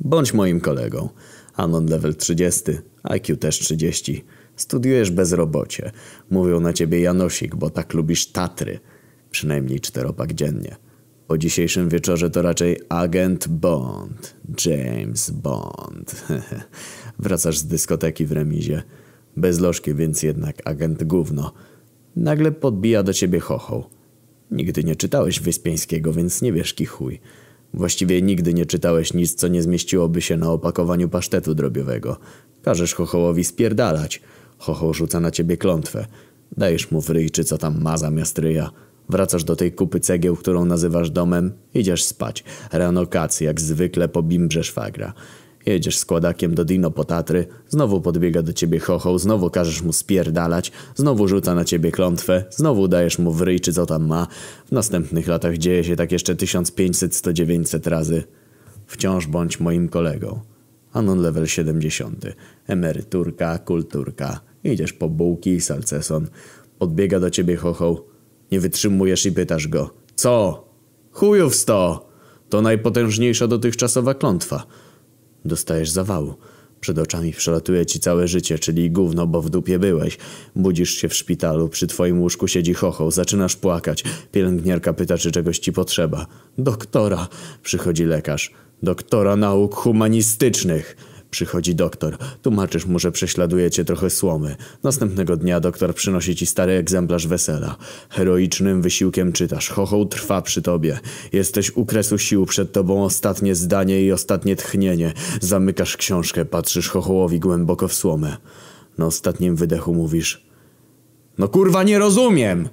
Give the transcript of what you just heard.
Bądź moim kolegą. Anon level 30, IQ też 30. Studiujesz bezrobocie. Mówią na ciebie Janosik, bo tak lubisz Tatry. Przynajmniej czteropak dziennie. Po dzisiejszym wieczorze to raczej agent Bond. James Bond. Wracasz z dyskoteki w remizie. Bez lożki, więc jednak agent gówno. Nagle podbija do ciebie chochoł. Nigdy nie czytałeś Wyspiańskiego, więc nie wiesz ki chuj. Właściwie nigdy nie czytałeś nic, co nie zmieściłoby się na opakowaniu pasztetu drobiowego. Każesz chochołowi spierdalać. Chochoł rzuca na ciebie klątwę. Dajesz mu w ryj, czy co tam ma zamiast ryja. Wracasz do tej kupy cegieł, którą nazywasz domem. Idziesz spać. Rano kac, jak zwykle po bimbrze szwagra. Jedziesz składakiem do Dino po Tatry, znowu podbiega do ciebie chochoł, znowu każesz mu spierdalać, znowu rzuca na ciebie klątwę, znowu dajesz mu w ryj, czy co tam ma. W następnych latach dzieje się tak jeszcze 1500-100-900 razy. Wciąż bądź moim kolegą. Anon level 70. Emeryturka, kulturka. Idziesz po bułki i salceson. Podbiega do ciebie chochoł. Nie wytrzymujesz i pytasz go. Co? Chujów sto! To najpotężniejsza dotychczasowa klątwa. Dostajesz zawału. Przed oczami przelatuje ci całe życie, czyli gówno, bo w dupie byłeś. Budzisz się w szpitalu, przy twoim łóżku siedzi chochoł, zaczynasz płakać. Pielęgniarka pyta, czy czegoś ci potrzeba. Doktora! Przychodzi lekarz. Doktora nauk humanistycznych! Przychodzi doktor. Tłumaczysz mu, że prześladuje cię trochę słomy. Następnego dnia doktor przynosi ci stary egzemplarz wesela. Heroicznym wysiłkiem czytasz. Chochoł trwa przy tobie. Jesteś u kresu sił, przed tobą ostatnie zdanie i ostatnie tchnienie. Zamykasz książkę, patrzysz chochołowi głęboko w słomę. Na ostatnim wydechu mówisz... No kurwa nie rozumiem!